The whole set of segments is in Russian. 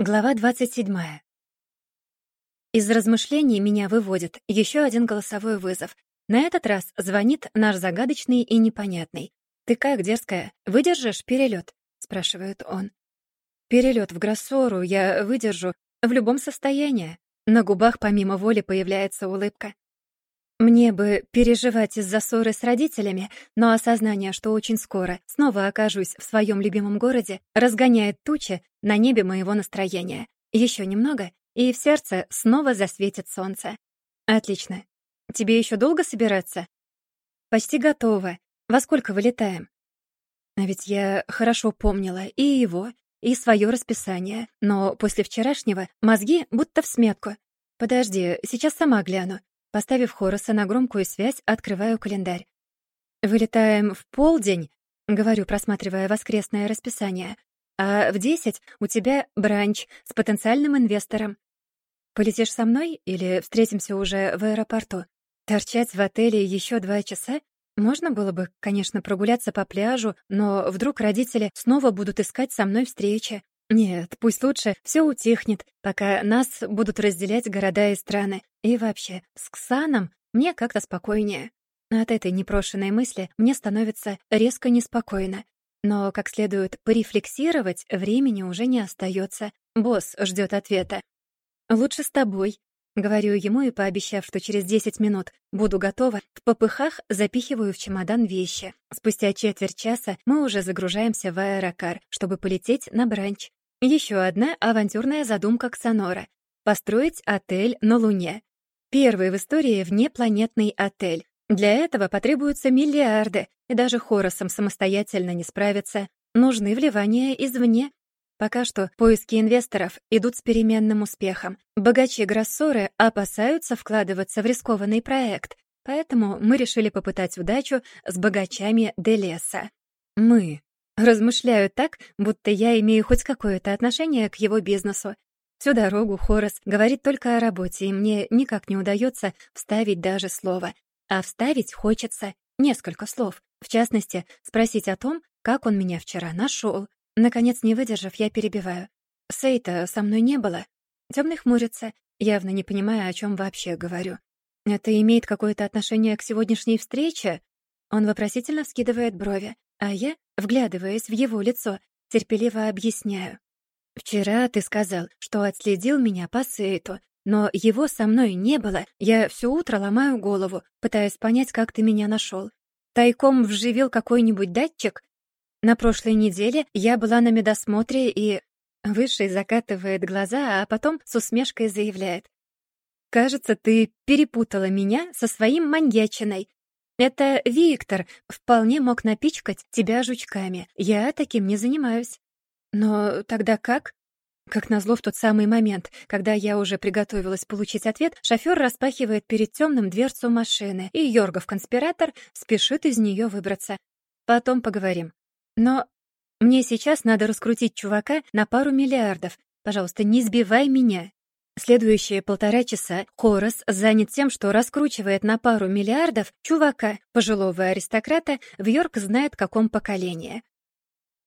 Глава 27. Из размышлений меня выводит еще один голосовой вызов. На этот раз звонит наш загадочный и непонятный. «Ты как, дерзкая, выдержишь перелет? спрашивает он. Перелет в Гроссору я выдержу в любом состоянии. На губах помимо воли появляется улыбка. Мне бы переживать из-за ссоры с родителями, но осознание, что очень скоро снова окажусь в своем любимом городе, разгоняет тучи на небе моего настроения. Еще немного, и в сердце снова засветит солнце. Отлично. Тебе еще долго собираться? Почти готово. Во сколько вылетаем? А ведь я хорошо помнила и его, и свое расписание, но после вчерашнего мозги будто в сметку. Подожди, сейчас сама гляну. Поставив Хороса на громкую связь, открываю календарь. «Вылетаем в полдень», — говорю, просматривая воскресное расписание. «А в десять у тебя бранч с потенциальным инвестором. Полетишь со мной или встретимся уже в аэропорту? Торчать в отеле еще два часа? Можно было бы, конечно, прогуляться по пляжу, но вдруг родители снова будут искать со мной встречи. Нет, пусть лучше все утихнет, пока нас будут разделять города и страны. И вообще, с Ксаном мне как-то спокойнее. От этой непрошенной мысли мне становится резко неспокойно. Но как следует порефлексировать, времени уже не остается. Босс ждет ответа. «Лучше с тобой», — говорю ему и, пообещав, что через 10 минут буду готова, в попыхах запихиваю в чемодан вещи. Спустя четверть часа мы уже загружаемся в аэрокар, чтобы полететь на бранч. Еще одна авантюрная задумка Ксанора — построить отель на Луне. Первый в истории внепланетный отель. Для этого потребуются миллиарды, и даже Хоросом самостоятельно не справиться. Нужны вливания извне. Пока что поиски инвесторов идут с переменным успехом. Богачи Гроссоры опасаются вкладываться в рискованный проект, поэтому мы решили попытать удачу с богачами Делеса. Мы. Размышляю так, будто я имею хоть какое-то отношение к его бизнесу. Всю дорогу Хорас говорит только о работе, и мне никак не удается вставить даже слово. А вставить хочется несколько слов. В частности, спросить о том, как он меня вчера нашел. Наконец, не выдержав, я перебиваю. Сейта со мной не было. Темный хмурится, явно не понимая, о чем вообще говорю. Это имеет какое-то отношение к сегодняшней встрече? Он вопросительно вскидывает брови. А я, вглядываясь в его лицо, терпеливо объясняю. «Вчера ты сказал, что отследил меня по Сейту, но его со мной не было. Я все утро ломаю голову, пытаясь понять, как ты меня нашел. Тайком вживил какой-нибудь датчик? На прошлой неделе я была на медосмотре и...» Высший закатывает глаза, а потом с усмешкой заявляет. «Кажется, ты перепутала меня со своим маньячиной. Это Виктор вполне мог напичкать тебя жучками. Я таким не занимаюсь. Но тогда как? Как назло, в тот самый момент, когда я уже приготовилась получить ответ, шофер распахивает перед темным дверцу машины, и Йоргов-конспиратор спешит из нее выбраться. Потом поговорим. Но мне сейчас надо раскрутить чувака на пару миллиардов. Пожалуйста, не сбивай меня. Следующие полтора часа Хорас занят тем, что раскручивает на пару миллиардов чувака, пожилого аристократа, в Йорк знает каком поколении.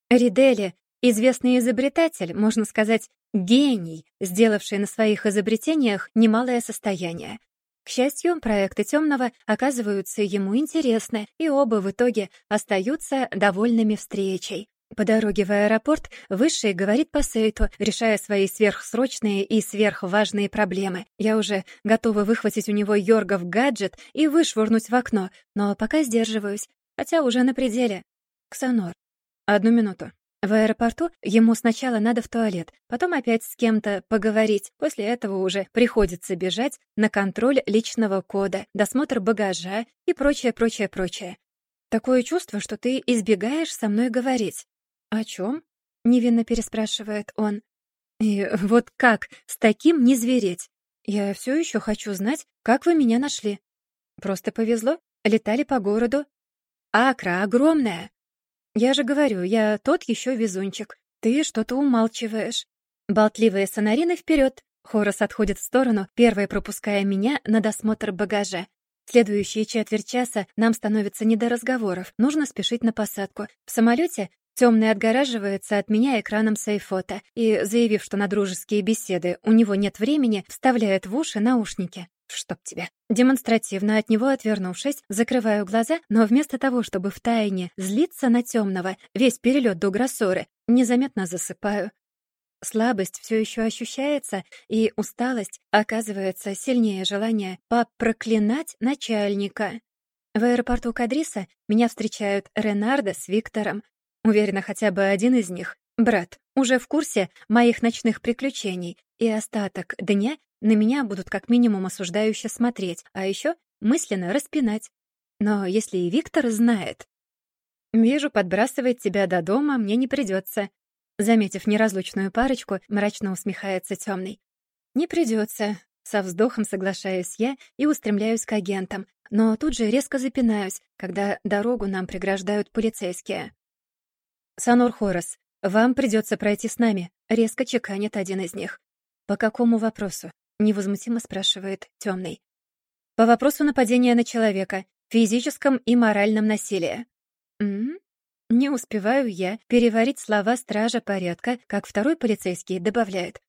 Ридели — известный изобретатель, можно сказать, гений, сделавший на своих изобретениях немалое состояние. К счастью, проекты Темного оказываются ему интересны, и оба в итоге остаются довольными встречей. По дороге в аэропорт Высший говорит по Сейту, решая свои сверхсрочные и сверхважные проблемы. Я уже готова выхватить у него Йоргов гаджет и вышвырнуть в окно, но пока сдерживаюсь, хотя уже на пределе. Ксанор. Одну минуту. В аэропорту ему сначала надо в туалет, потом опять с кем-то поговорить. После этого уже приходится бежать на контроль личного кода, досмотр багажа и прочее, прочее, прочее. Такое чувство, что ты избегаешь со мной говорить. «О чем?» — невинно переспрашивает он. «И вот как с таким не звереть? Я все еще хочу знать, как вы меня нашли. Просто повезло, летали по городу. Акра огромная. Я же говорю, я тот еще везунчик. Ты что-то умалчиваешь. Болтливые сонарины вперед. Хорос отходит в сторону, первой пропуская меня на досмотр багажа. Следующие четверть часа нам становится не до разговоров. Нужно спешить на посадку. В самолете Темный отгораживается от меня экраном сейфота и, заявив, что на дружеские беседы у него нет времени, вставляет в уши наушники. Чтоб тебя. Демонстративно от него отвернувшись, закрываю глаза, но вместо того, чтобы втайне злиться на темного, весь перелет до Гроссоры, незаметно засыпаю. Слабость все еще ощущается, и усталость оказывается сильнее желания попроклинать начальника. В аэропорту Кадриса меня встречают Ренардо с Виктором. Уверена, хотя бы один из них, брат, уже в курсе моих ночных приключений, и остаток дня на меня будут как минимум осуждающе смотреть, а еще мысленно распинать. Но если и Виктор знает... Вижу, подбрасывать тебя до дома мне не придется. Заметив неразлучную парочку, мрачно усмехается темный. Не придется. Со вздохом соглашаюсь я и устремляюсь к агентам, но тут же резко запинаюсь, когда дорогу нам преграждают полицейские. «Санор Хорос, вам придется пройти с нами», — резко чеканит один из них. «По какому вопросу?» Невозмутимо спрашивает темный. По вопросу нападения на человека, физическом и моральном насилии. М? Не успеваю я переварить слова стража порядка, как второй полицейский добавляет.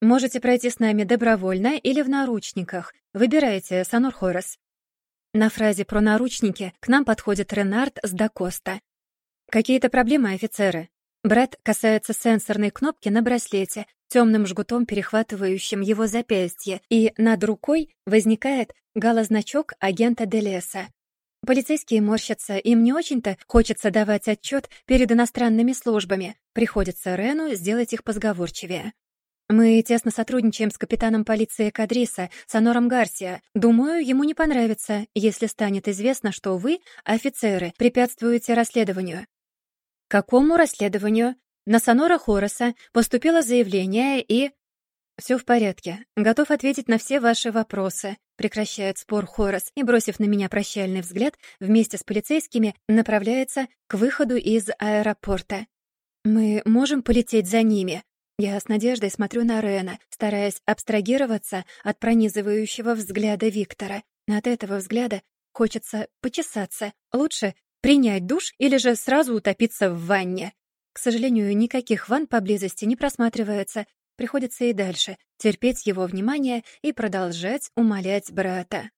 Можете пройти с нами добровольно или в наручниках. Выбирайте, Санур Хорос. На фразе про наручники к нам подходит Ренард с Дакоста. Какие-то проблемы, офицеры? Брат касается сенсорной кнопки на браслете, темным жгутом перехватывающим его запястье, и над рукой возникает галозначок агента Делеса. Полицейские морщатся, им не очень-то хочется давать отчет перед иностранными службами. Приходится Рену сделать их позговорчивее. Мы тесно сотрудничаем с капитаном полиции Кадриса, Санором Гарсия. Думаю, ему не понравится, если станет известно, что вы, офицеры, препятствуете расследованию. Какому расследованию? На Сонора Хороса поступило заявление и... «Все в порядке. Готов ответить на все ваши вопросы», прекращает спор Хорос и, бросив на меня прощальный взгляд, вместе с полицейскими направляется к выходу из аэропорта. «Мы можем полететь за ними?» Я с надеждой смотрю на Рена, стараясь абстрагироваться от пронизывающего взгляда Виктора. От этого взгляда хочется почесаться. Лучше принять душ или же сразу утопиться в ванне. К сожалению, никаких ванн поблизости не просматривается. Приходится и дальше терпеть его внимание и продолжать умолять брата.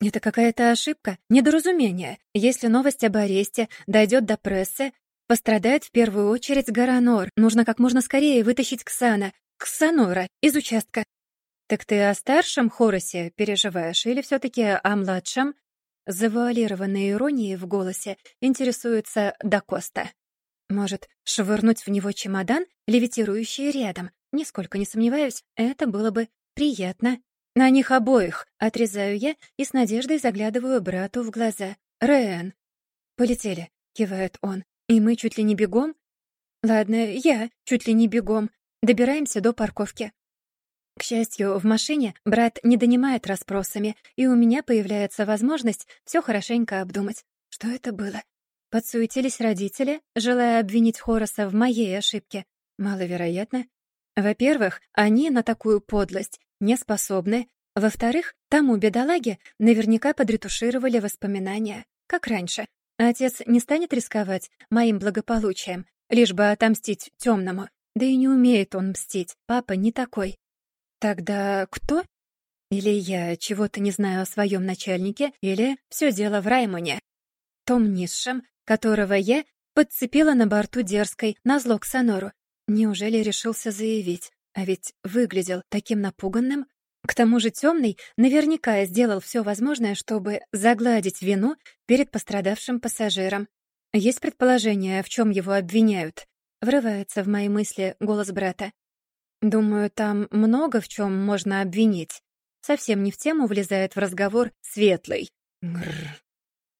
Это какая-то ошибка, недоразумение. Если новость об аресте дойдет до прессы, пострадает в первую очередь Гаранор. Нужно как можно скорее вытащить Ксана, Ксанора, из участка. Так ты о старшем Хоросе переживаешь или все таки о младшем? Завуалированной иронией в голосе интересуется Дакоста. Может, швырнуть в него чемодан, левитирующий рядом? Нисколько не сомневаюсь, это было бы приятно. На них обоих отрезаю я и с надеждой заглядываю брату в глаза. «Рэн!» «Полетели», — кивает он. «И мы чуть ли не бегом?» «Ладно, я чуть ли не бегом. Добираемся до парковки». К счастью, в машине брат не донимает расспросами, и у меня появляется возможность все хорошенько обдумать. Что это было? Подсуетились родители, желая обвинить Хороса в моей ошибке. Маловероятно. Во-первых, они на такую подлость не способны. Во-вторых, тому бедолаге наверняка подретушировали воспоминания, как раньше. Отец не станет рисковать моим благополучием, лишь бы отомстить темному. Да и не умеет он мстить, папа не такой. Тогда кто? Или я чего-то не знаю о своем начальнике, или все дело в Раймоне, том низшем, которого я подцепила на борту дерзкой, назло к Сонору. Неужели решился заявить? А ведь выглядел таким напуганным. К тому же темный наверняка сделал все возможное, чтобы загладить вину перед пострадавшим пассажиром. Есть предположение, в чем его обвиняют? Врывается в мои мысли голос брата. Думаю, там много в чем можно обвинить. Совсем не в тему влезает в разговор Светлый. Гррр.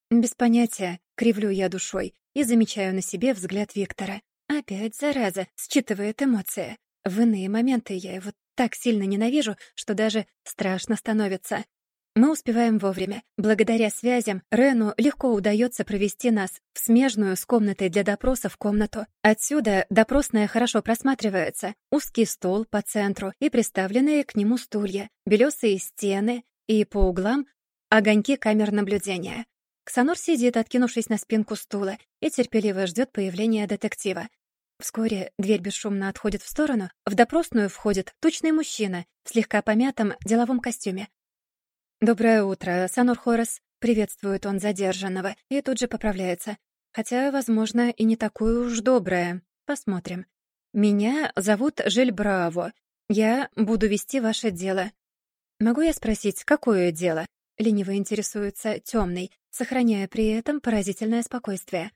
Без понятия, кривлю я душой и замечаю на себе взгляд Виктора. Опять, зараза, считывает эмоции. В иные моменты я его так сильно ненавижу, что даже страшно становится. Мы успеваем вовремя. Благодаря связям Рену легко удается провести нас в смежную с комнатой для допросов комнату. Отсюда допросная хорошо просматривается. Узкий стол по центру и приставленные к нему стулья, белесые стены и по углам огоньки камер наблюдения. Ксанор сидит, откинувшись на спинку стула, и терпеливо ждет появления детектива. Вскоре дверь бесшумно отходит в сторону, в допросную входит тучный мужчина в слегка помятом деловом костюме. «Доброе утро, Санор Хорос», — приветствует он задержанного и тут же поправляется. Хотя, возможно, и не такое уж доброе. Посмотрим. «Меня зовут Жиль Браво. Я буду вести ваше дело». «Могу я спросить, какое дело?» — лениво интересуется темный, сохраняя при этом поразительное спокойствие.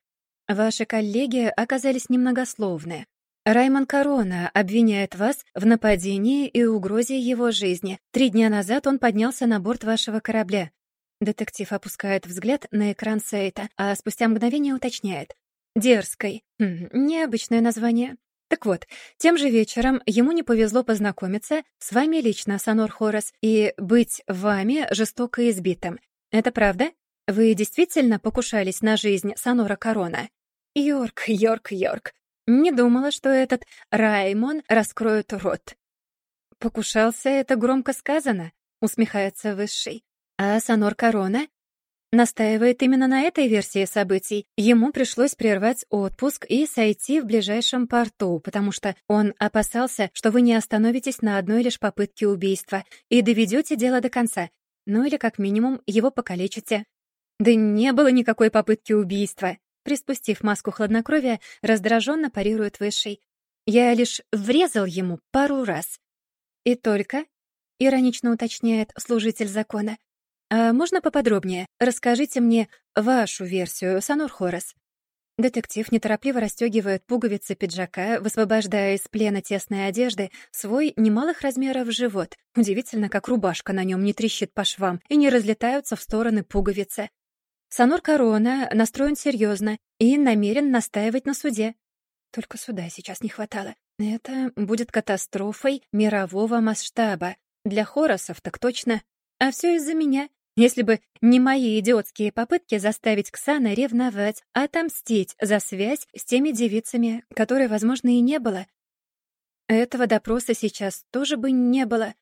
«Ваши коллеги оказались немногословны. Раймон Корона обвиняет вас в нападении и угрозе его жизни. Три дня назад он поднялся на борт вашего корабля. Детектив опускает взгляд на экран сейта, а спустя мгновение уточняет. «Дерзкой. Хм, необычное название. Так вот, тем же вечером ему не повезло познакомиться с вами лично, Санор Хорос, и быть вами жестоко избитым. Это правда? Вы действительно покушались на жизнь Санора Корона? Йорк, Йорк, Йорк. Не думала, что этот Раймон раскроет рот. Покушался это громко сказано, усмехается Высший. А Санор Корона настаивает именно на этой версии событий. Ему пришлось прервать отпуск и сойти в ближайшем порту, потому что он опасался, что вы не остановитесь на одной лишь попытке убийства и доведете дело до конца, ну или как минимум его покалечите. Да не было никакой попытки убийства. Приспустив маску хладнокровия, раздраженно парирует Высший. Я лишь врезал ему пару раз. И только, иронично уточняет служитель закона, «А можно поподробнее? Расскажите мне вашу версию, Санур Хорос». Детектив неторопливо расстегивает пуговицы пиджака, высвобождая из плена тесной одежды свой немалых размеров живот. Удивительно, как рубашка на нем не трещит по швам и не разлетаются в стороны пуговицы. Санур Корона настроен серьезно и намерен настаивать на суде. Только суда сейчас не хватало. Это будет катастрофой мирового масштаба. Для Хоросов так точно. А все из-за меня. Если бы не мои идиотские попытки заставить Ксана ревновать, отомстить за связь с теми девицами, которой, возможно, и не было. Этого допроса сейчас тоже бы не было.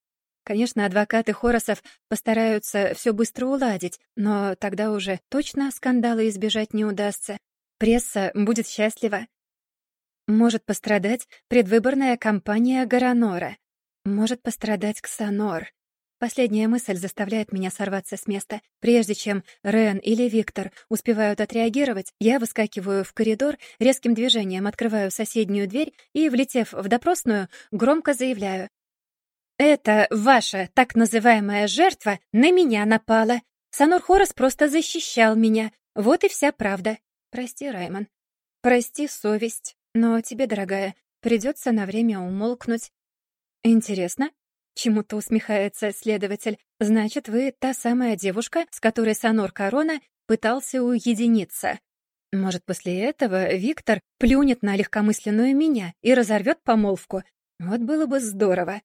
Конечно, адвокаты Хоросов постараются все быстро уладить, но тогда уже точно скандала избежать не удастся. Пресса будет счастлива. Может пострадать предвыборная кампания Гаранора. Может пострадать Ксанор. Последняя мысль заставляет меня сорваться с места. Прежде чем Рен или Виктор успевают отреагировать, я выскакиваю в коридор, резким движением открываю соседнюю дверь и, влетев в допросную, громко заявляю. «Это ваша так называемая жертва на меня напала. Санур Хорос просто защищал меня. Вот и вся правда. Прости, Раймон. Прости, совесть. Но тебе, дорогая, придется на время умолкнуть. Интересно, Чему-то усмехается следователь. Значит, вы та самая девушка, с которой Санор Корона пытался уединиться. Может, после этого Виктор плюнет на легкомысленную меня и разорвет помолвку. Вот было бы здорово.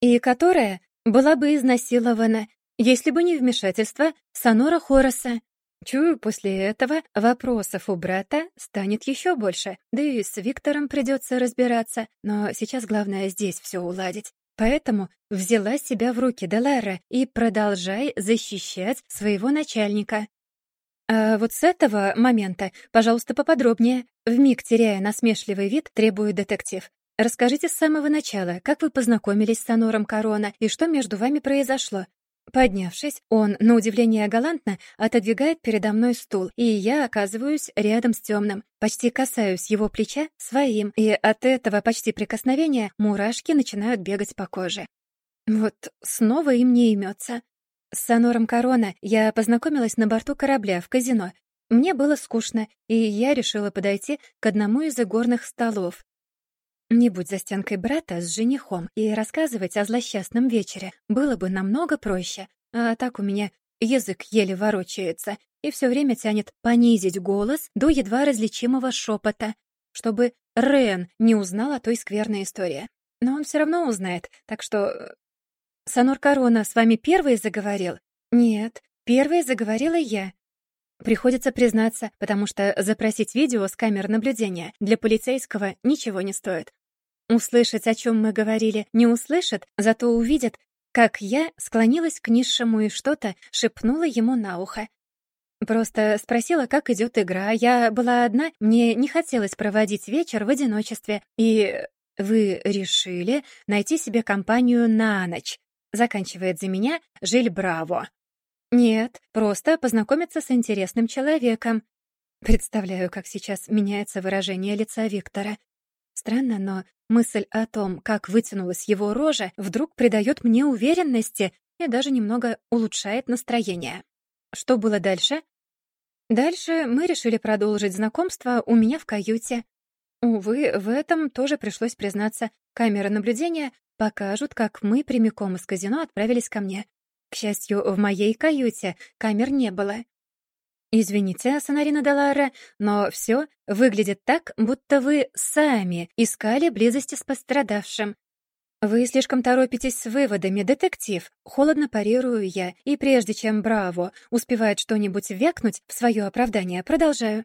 И которая была бы изнасилована, если бы не вмешательство Санора Хороса. Чую, после этого вопросов у брата станет еще больше, да и с Виктором придется разбираться, но сейчас главное здесь все уладить. Поэтому взяла себя в руки Делара и продолжай защищать своего начальника. А вот с этого момента, пожалуйста, поподробнее. Вмиг теряя насмешливый вид, требует детектив. Расскажите с самого начала, как вы познакомились с Анором Корона и что между вами произошло. Поднявшись, он, на удивление галантно, отодвигает передо мной стул, и я оказываюсь рядом с темным. Почти касаюсь его плеча своим, и от этого почти прикосновения мурашки начинают бегать по коже. Вот снова им не имется. С Сонором Корона я познакомилась на борту корабля в казино. Мне было скучно, и я решила подойти к одному из игорных столов, не будь за стенкой брата с женихом, и рассказывать о злосчастном вечере было бы намного проще. А так у меня язык еле ворочается и все время тянет понизить голос до едва различимого шепота, чтобы Рен не узнал о той скверной истории. Но он все равно узнает, так что... Э, Санор Корона с вами первый заговорил? Нет, первой заговорила я. Приходится признаться, потому что запросить видео с камер наблюдения для полицейского ничего не стоит. Услышать, о чем мы говорили, не услышат, зато увидят, как я склонилась к низшему и что-то шепнула ему на ухо. Просто спросила, как идет игра. Я была одна, мне не хотелось проводить вечер в одиночестве. И вы решили найти себе компанию на ночь. Заканчивает за меня Жиль Браво. Нет, просто познакомиться с интересным человеком. Представляю, как сейчас меняется выражение лица Виктора. Странно, но мысль о том, как вытянулась его рожа, вдруг придает мне уверенности и даже немного улучшает настроение. Что было дальше? Дальше мы решили продолжить знакомство у меня в каюте. Увы, в этом тоже пришлось признаться. Камеры наблюдения покажут, как мы прямиком из казино отправились ко мне. К счастью, в моей каюте камер не было. «Извините, Сонарина Далара, но все выглядит так, будто вы сами искали близости с пострадавшим. Вы слишком торопитесь с выводами, детектив. Холодно парирую я, и прежде чем Браво успевает что-нибудь вякнуть в свое оправдание, продолжаю.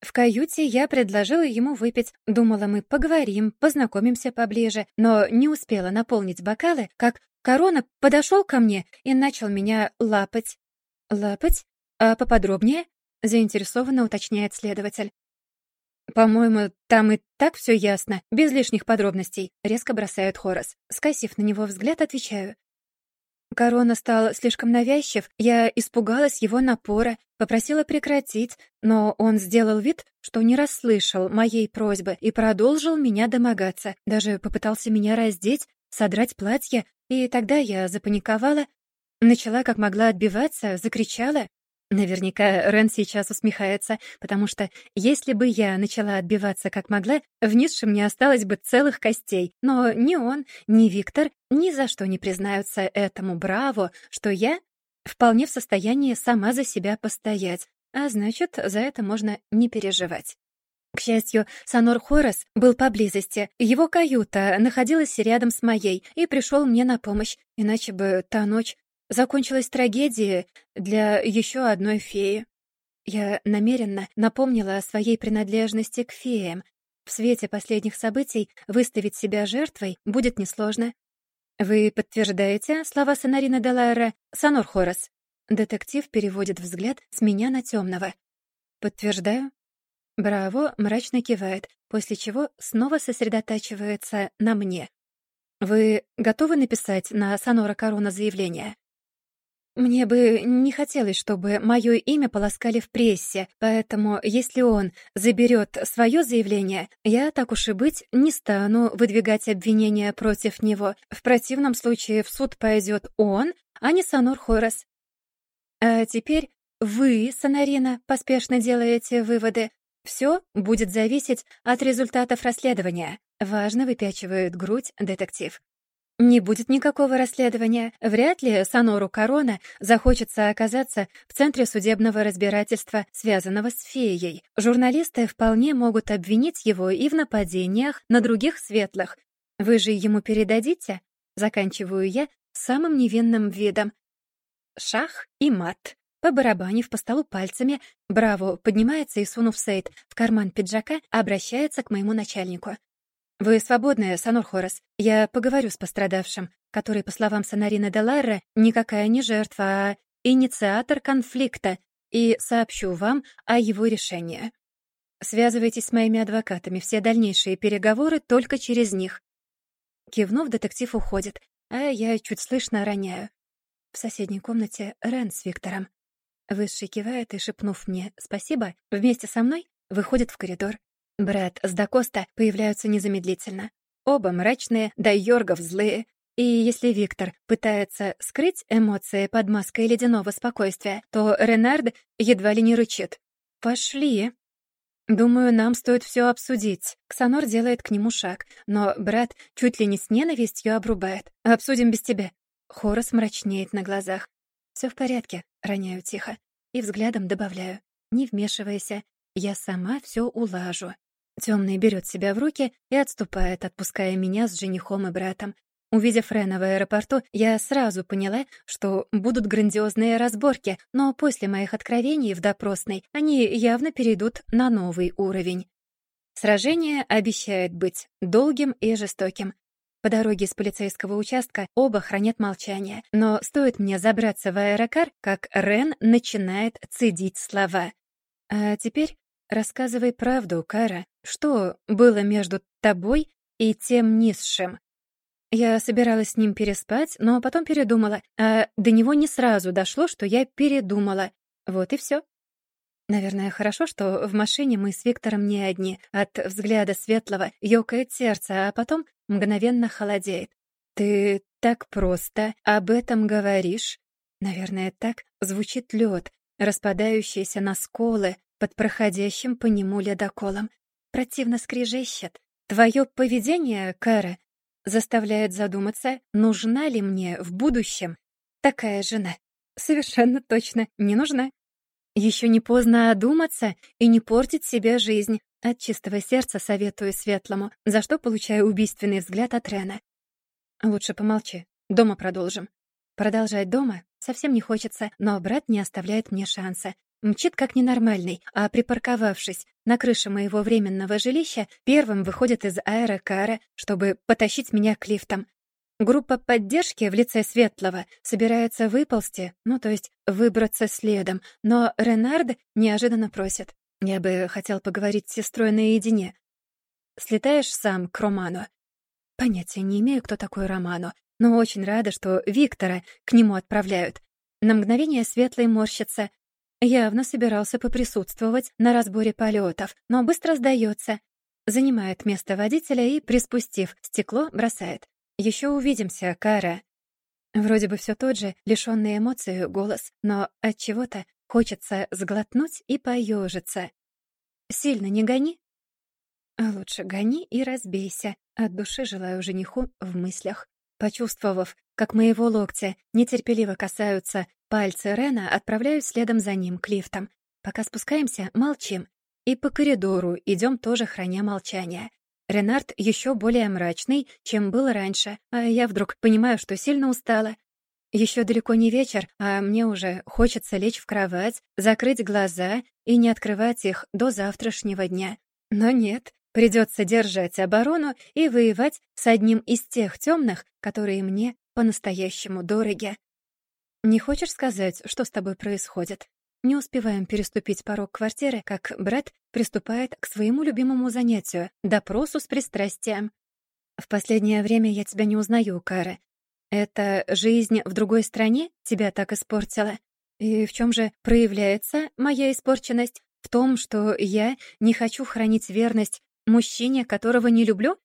В каюте я предложила ему выпить. Думала, мы поговорим, познакомимся поближе, но не успела наполнить бокалы, как Корона подошел ко мне и начал меня лапать. «Лапать? А поподробнее?» — заинтересованно уточняет следователь. «По-моему, там и так все ясно, без лишних подробностей», — резко бросает Хорас. Скосив на него взгляд, отвечаю. Корона стал слишком навязчив, я испугалась его напора, попросила прекратить, но он сделал вид, что не расслышал моей просьбы и продолжил меня домогаться. Даже попытался меня раздеть, содрать платье, и тогда я запаниковала, начала как могла отбиваться, закричала. Наверняка Рен сейчас усмехается, потому что если бы я начала отбиваться как могла, в низшем не осталось бы целых костей. Но ни он, ни Виктор ни за что не признаются этому браво, что я вполне в состоянии сама за себя постоять, а значит, за это можно не переживать. К счастью, Санор Хорас был поблизости. Его каюта находилась рядом с моей и пришел мне на помощь, иначе бы та ночь закончилась трагедией для еще одной феи. Я намеренно напомнила о своей принадлежности к феям. В свете последних событий выставить себя жертвой будет несложно. «Вы подтверждаете слова Сонарина Делайра, Санор Хорас?» Детектив переводит взгляд с меня на темного. «Подтверждаю». Браво мрачно кивает, после чего снова сосредотачивается на мне. «Вы готовы написать на Сонора Корона заявление?» Мне бы не хотелось, чтобы мое имя полоскали в прессе, поэтому если он заберет свое заявление, я, так уж и быть, не стану выдвигать обвинения против него. В противном случае в суд пойдет он, а не Санур Хорас. А теперь вы, Санарина, поспешно делаете выводы. Все будет зависеть от результатов расследования. Важно выпячивает грудь детектив. Не будет никакого расследования. Вряд ли Сонору Корона захочется оказаться в центре судебного разбирательства, связанного с феей. Журналисты вполне могут обвинить его и в нападениях на других светлых. Вы же ему передадите? Заканчиваю я самым невинным видом. Шах и мат. Побарабанив по столу пальцами, Браво поднимается и, сунув сейт в карман пиджака, обращается к моему начальнику. «Вы свободны, Санур Хорос. Я поговорю с пострадавшим, который, по словам Сонарины Деларра, никакая не жертва, а инициатор конфликта, и сообщу вам о его решении. Связывайтесь с моими адвокатами, все дальнейшие переговоры только через них». Кивнув, детектив уходит, а я чуть слышно роняю. В соседней комнате Рен с Виктором. Высший кивает и, шепнув мне «спасибо», вместе со мной выходит в коридор. Брэд с Дакоста появляются незамедлительно. Оба мрачные, да Йоргов злые. И если Виктор пытается скрыть эмоции под маской ледяного спокойствия, то Ренард едва ли не рычит. «Пошли!» «Думаю, нам стоит все обсудить». Ксанор делает к нему шаг, но брат чуть ли не с ненавистью обрубает. «Обсудим без тебя». Хорос мрачнеет на глазах. Все в порядке», — роняю тихо. И взглядом добавляю. «Не вмешивайся, я сама все улажу». Темный берет себя в руки и отступает, отпуская меня с женихом и братом. Увидев Рена в аэропорту, я сразу поняла, что будут грандиозные разборки, но после моих откровений в допросной они явно перейдут на новый уровень. Сражение обещает быть долгим и жестоким. По дороге с полицейского участка оба хранят молчание, но стоит мне забраться в аэрокар, как Рен начинает цедить слова. «А теперь рассказывай правду, Кара. Что было между тобой и тем низшим?» Я собиралась с ним переспать, но потом передумала, а до него не сразу дошло, что я передумала. Вот и все. Наверное, хорошо, что в машине мы с Виктором не одни. От взгляда светлого ёкает сердце, а потом мгновенно холодеет. «Ты так просто об этом говоришь?» Наверное, так звучит лед, распадающийся на сколы под проходящим по нему ледоколом. Противно скрежещет. Твое поведение, Кара, заставляет задуматься, нужна ли мне в будущем такая жена. Совершенно точно не нужна. Еще не поздно одуматься и не портить себе жизнь. От чистого сердца советую Светлому, за что получаю убийственный взгляд от Рена. Лучше помолчи. Дома продолжим. Продолжать дома совсем не хочется, но брат не оставляет мне шанса. Мчит как ненормальный, а припарковавшись на крыше моего временного жилища, первым выходит из аэрокара, чтобы потащить меня к лифтам. Группа поддержки в лице Светлого собирается выползти, ну, то есть выбраться следом, но Ренард неожиданно просит. Я бы хотел поговорить с сестрой наедине. Слетаешь сам к Роману? Понятия не имею, кто такой Роману, но очень рада, что Виктора к нему отправляют. На мгновение Светлый морщится, Явно собирался поприсутствовать на разборе полетов, но быстро сдается. Занимает место водителя и, приспустив стекло, бросает. Еще увидимся, Кара». Вроде бы все тот же, лишённый эмоций голос, но от чего-то хочется сглотнуть и поежиться. «Сильно не гони?» «Лучше гони и разбейся», от души желаю жениху в мыслях. Почувствовав, как моего локтя нетерпеливо касаются Пальцы Рена отправляюсь следом за ним к лифтам. Пока спускаемся, молчим. И по коридору идем тоже храня молчание. Ренард еще более мрачный, чем был раньше, а я вдруг понимаю, что сильно устала. Еще далеко не вечер, а мне уже хочется лечь в кровать, закрыть глаза и не открывать их до завтрашнего дня. Но нет, придется держать оборону и воевать с одним из тех темных, которые мне по-настоящему дороги. «Не хочешь сказать, что с тобой происходит?» Не успеваем переступить порог квартиры, как брат приступает к своему любимому занятию — допросу с пристрастием. «В последнее время я тебя не узнаю, Кара. Это жизнь в другой стране тебя так испортила? И в чем же проявляется моя испорченность? В том, что я не хочу хранить верность мужчине, которого не люблю?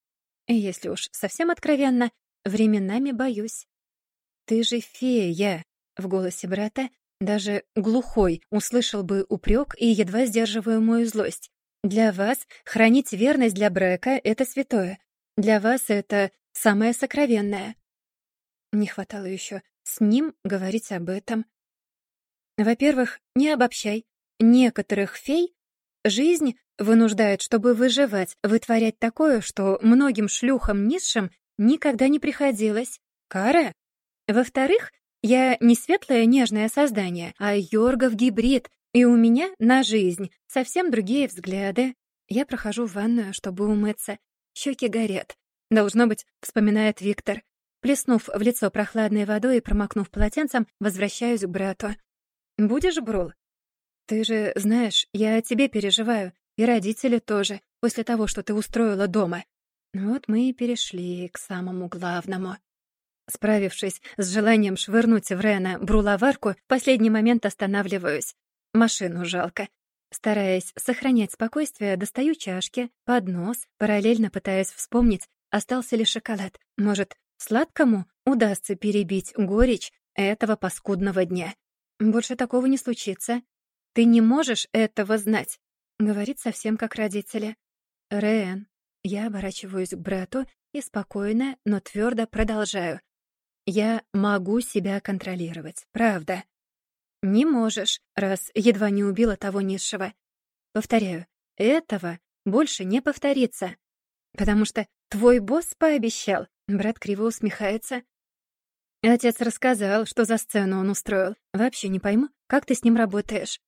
Если уж совсем откровенно, временами боюсь. Ты же фея, в голосе брата даже глухой услышал бы упрек и едва сдерживаемую злость. «Для вас хранить верность для Брека — это святое. Для вас это самое сокровенное». Не хватало еще с ним говорить об этом. Во-первых, не обобщай. Некоторых фей жизнь вынуждает, чтобы выживать, вытворять такое, что многим шлюхам низшим никогда не приходилось. Кара. Во-вторых, я не светлое нежное создание, а Йоргов гибрид, и у меня на жизнь совсем другие взгляды. Я прохожу в ванную, чтобы умыться. Щеки горят. Должно быть, вспоминает Виктор. Плеснув в лицо прохладной водой и промокнув полотенцем, возвращаюсь к брату. «Будешь, Брул?» «Ты же знаешь, я о тебе переживаю, и родители тоже, после того, что ты устроила дома». Вот мы и перешли к самому главному. Справившись с желанием швырнуть в Рена бруловарку, в последний момент останавливаюсь. Машину жалко. Стараясь сохранять спокойствие, достаю чашки, поднос, параллельно пытаясь вспомнить, остался ли шоколад. Может, сладкому удастся перебить горечь этого паскудного дня. Больше такого не случится. Ты не можешь этого знать. Говорит совсем как родители. Рен. Я оборачиваюсь к брату и спокойно, но твердо продолжаю. Я могу себя контролировать, правда. Не можешь, раз едва не убила того низшего. Повторяю, этого больше не повторится. Потому что твой босс пообещал. Брат криво усмехается. Отец рассказал, что за сцену он устроил. Вообще не пойму, как ты с ним работаешь.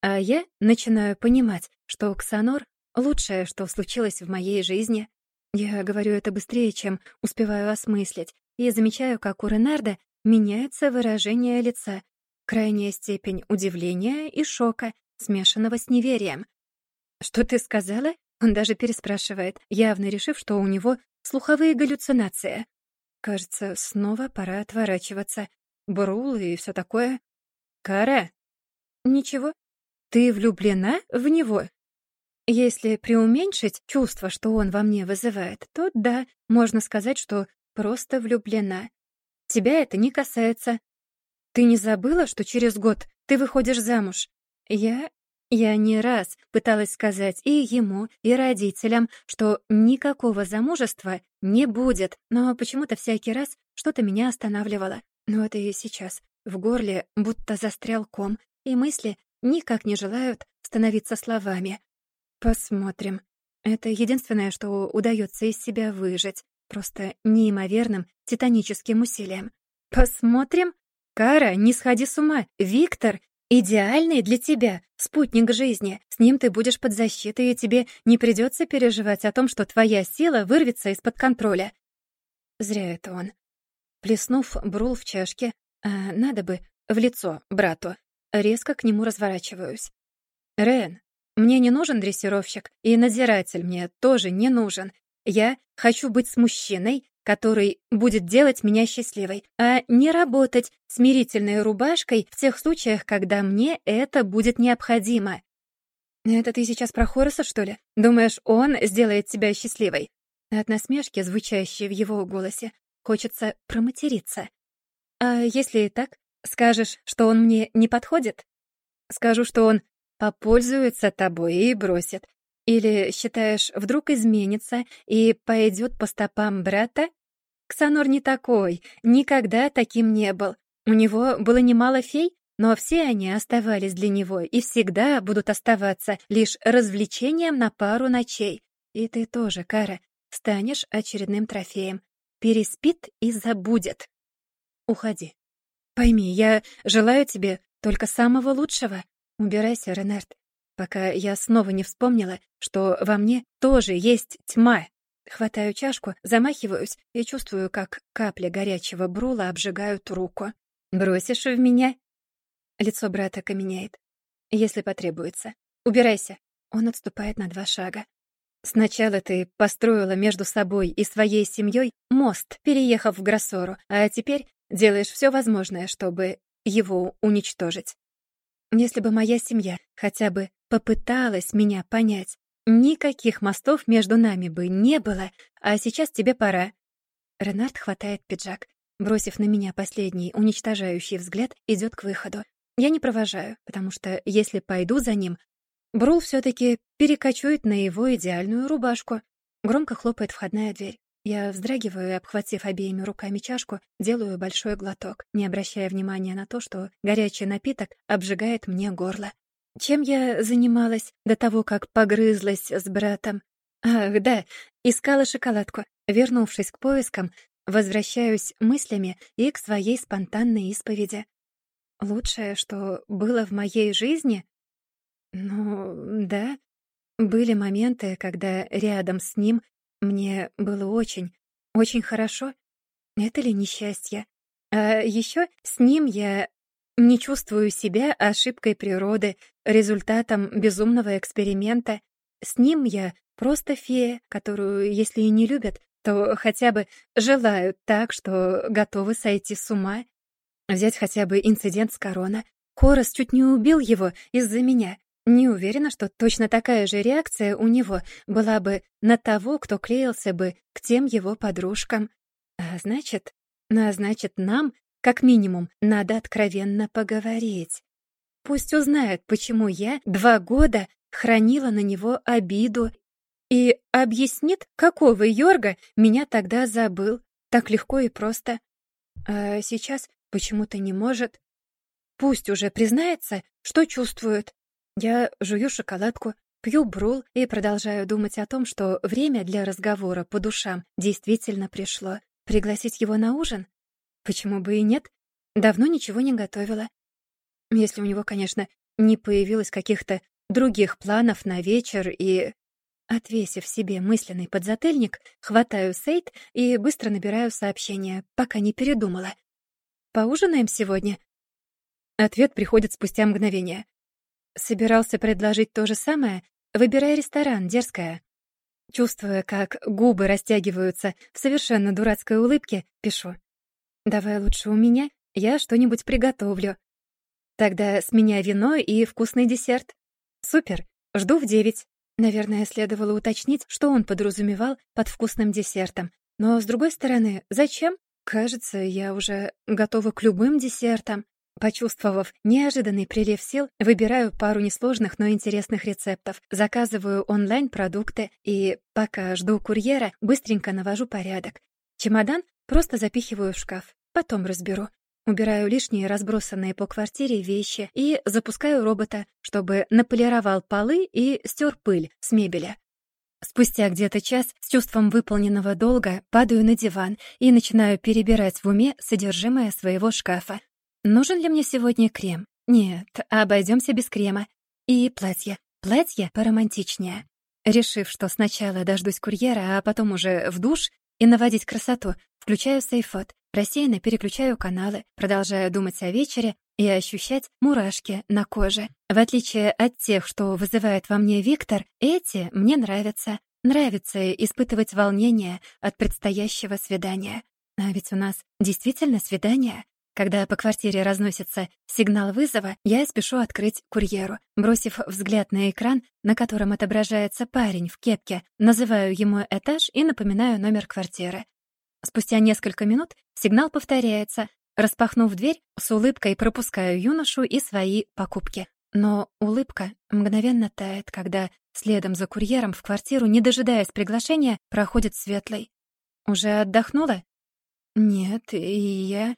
А я начинаю понимать, что Ксанор — лучшее, что случилось в моей жизни. Я говорю это быстрее, чем успеваю осмыслить, и замечаю, как у Ренарда меняется выражение лица, крайняя степень удивления и шока, смешанного с неверием. «Что ты сказала?» Он даже переспрашивает, явно решив, что у него слуховые галлюцинации. Кажется, снова пора отворачиваться. Брул и все такое. «Кара?» «Ничего. Ты влюблена в него?» Если преуменьшить чувство, что он во мне вызывает, то да, можно сказать, что просто влюблена. Тебя это не касается. Ты не забыла, что через год ты выходишь замуж? Я... Я не раз пыталась сказать и ему, и родителям, что никакого замужества не будет, но почему-то всякий раз что-то меня останавливало. Но это и сейчас. В горле будто застрял ком, и мысли никак не желают становиться словами. Посмотрим. Это единственное, что удается из себя выжить. Просто неимоверным титаническим усилием. Посмотрим? Кара, не сходи с ума. Виктор идеальный для тебя спутник жизни. С ним ты будешь под защитой, и тебе не придется переживать о том, что твоя сила вырвется из-под контроля. Зря это он. Плеснув брул в чашке, а надо бы в лицо брату, резко к нему разворачиваюсь. Рен, мне не нужен дрессировщик, и надзиратель мне тоже не нужен. Я хочу быть с мужчиной, который будет делать меня счастливой, а не работать смирительной рубашкой в тех случаях, когда мне это будет необходимо. Это ты сейчас про Хороса, что ли? Думаешь, он сделает тебя счастливой? От насмешки, звучащей в его голосе, хочется проматериться. А если и так, скажешь, что он мне не подходит? Скажу, что он попользуется тобой и бросит. Или считаешь, вдруг изменится и пойдет по стопам брата? Ксанор не такой, никогда таким не был. У него было немало фей, но все они оставались для него и всегда будут оставаться лишь развлечением на пару ночей. И ты тоже, Кара, станешь очередным трофеем. Переспит и забудет. Уходи. Пойми, я желаю тебе только самого лучшего. Убирайся, Ренард, пока я снова не вспомнила, что во мне тоже есть тьма. Хватаю чашку, замахиваюсь и чувствую, как капли горячего брула обжигают руку. «Бросишь в меня?» Лицо брата каменеет. «Если потребуется. Убирайся». Он отступает на два шага. «Сначала ты построила между собой и своей семьей мост, переехав в Гроссору, а теперь делаешь все возможное, чтобы его уничтожить. Если бы моя семья хотя бы попыталась меня понять, никаких мостов между нами бы не было, а сейчас тебе пора. Ренард хватает пиджак, бросив на меня последний уничтожающий взгляд, идет к выходу. Я не провожаю, потому что если пойду за ним, Брул все таки перекочует на его идеальную рубашку. Громко хлопает входная дверь. Я вздрагиваю обхватив обеими руками чашку, делаю большой глоток, не обращая внимания на то, что горячий напиток обжигает мне горло. Чем я занималась до того, как погрызлась с братом? Ах, да, искала шоколадку. Вернувшись к поискам, возвращаюсь мыслями и к своей спонтанной исповеди. Лучшее, что было в моей жизни? Ну, да. Были моменты, когда рядом с ним мне было очень, очень хорошо. Это ли несчастье? А еще с ним я не чувствую себя ошибкой природы, результатом безумного эксперимента. С ним я просто фея, которую, если и не любят, то хотя бы желают так, что готовы сойти с ума. Взять хотя бы инцидент с корона. Корос чуть не убил его из-за меня. Не уверена, что точно такая же реакция у него была бы на того, кто клеился бы к тем его подружкам. А значит, а значит, нам, как минимум, надо откровенно поговорить. Пусть узнает, почему я два года хранила на него обиду и объяснит, какого Йорга меня тогда забыл. Так легко и просто. А сейчас почему-то не может. Пусть уже признается, что чувствует. Я жую шоколадку, пью брул и продолжаю думать о том, что время для разговора по душам действительно пришло. Пригласить его на ужин? Почему бы и нет? Давно ничего не готовила. Если у него, конечно, не появилось каких-то других планов на вечер и... Отвесив себе мысленный подзатыльник, хватаю сейт и быстро набираю сообщение, пока не передумала. «Поужинаем сегодня?» Ответ приходит спустя мгновение. «Собирался предложить то же самое? Выбирай ресторан, дерзкая». Чувствуя, как губы растягиваются в совершенно дурацкой улыбке, пишу. «Давай лучше у меня, я что-нибудь приготовлю». Тогда с меня вино и вкусный десерт. Супер, жду в девять. Наверное, следовало уточнить, что он подразумевал под вкусным десертом. Но, с другой стороны, зачем? Кажется, я уже готова к любым десертам. Почувствовав неожиданный прилив сил, выбираю пару несложных, но интересных рецептов, заказываю онлайн-продукты и, пока жду курьера, быстренько навожу порядок. Чемодан просто запихиваю в шкаф, потом разберу. Убираю лишние разбросанные по квартире вещи и запускаю робота, чтобы наполировал полы и стер пыль с мебели. Спустя где-то час с чувством выполненного долга падаю на диван и начинаю перебирать в уме содержимое своего шкафа. Нужен ли мне сегодня крем? Нет, обойдемся без крема. И платье. Платье поромантичнее. Решив, что сначала дождусь курьера, а потом уже в душ и наводить красоту, включаю сейфот, рассеянно переключаю каналы, продолжаю думать о вечере и ощущать мурашки на коже. В отличие от тех, что вызывает во мне Виктор, эти мне нравятся. Нравится испытывать волнение от предстоящего свидания. А ведь у нас действительно свидание. Когда по квартире разносится сигнал вызова, я спешу открыть курьеру. Бросив взгляд на экран, на котором отображается парень в кепке, называю ему этаж и напоминаю номер квартиры. Спустя несколько минут сигнал повторяется. Распахнув дверь, с улыбкой пропускаю юношу и свои покупки. Но улыбка мгновенно тает, когда следом за курьером в квартиру, не дожидаясь приглашения, проходит светлый. «Уже отдохнула?» «Нет, и я...»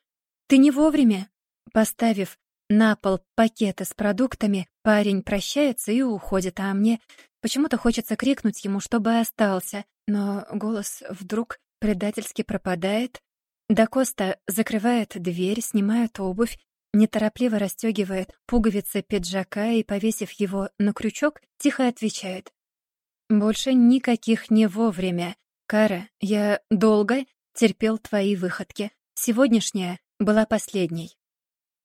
«Ты не вовремя!» Поставив на пол пакеты с продуктами, парень прощается и уходит, а мне почему-то хочется крикнуть ему, чтобы остался, но голос вдруг предательски пропадает. Дакоста закрывает дверь, снимает обувь, неторопливо расстегивает пуговицы пиджака и, повесив его на крючок, тихо отвечает. «Больше никаких не вовремя. Кара, я долго терпел твои выходки. Сегодняшняя была последней.